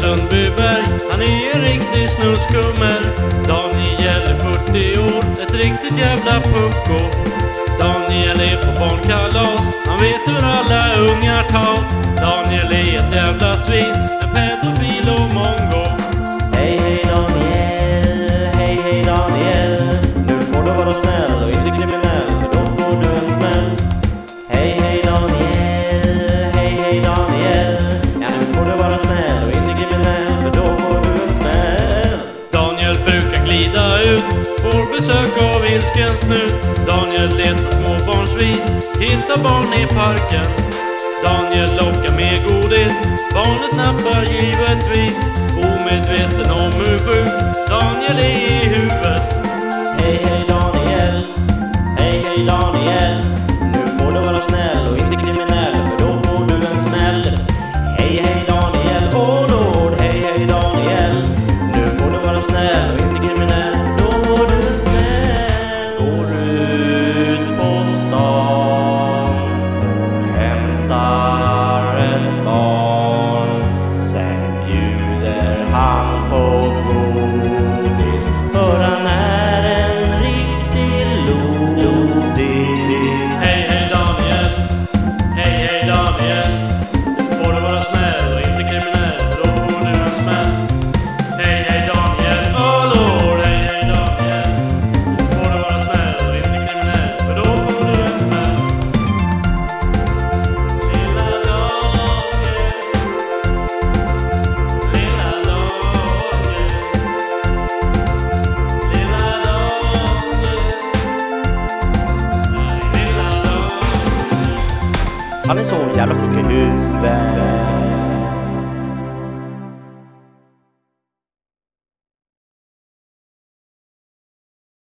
Sundbyberg, han är en riktig snuskummer. Daniel är 40 år, ett riktigt jävla pucko. Daniel är på barnkalas, han vet hur alla ungar tas. Daniel är ett jävla svin, en pedofil och mongo. Ut, får besök av ilsken snut. Daniel letar småbarnsvin, hittar barn i parken. Daniel lockar med godis, barnet nappar givetvis. Omedveten om hur sjuk Daniel är i huvudet. Hej hej Daniel, hej hej Daniel han på Han är så jävla sjuk i huvudet.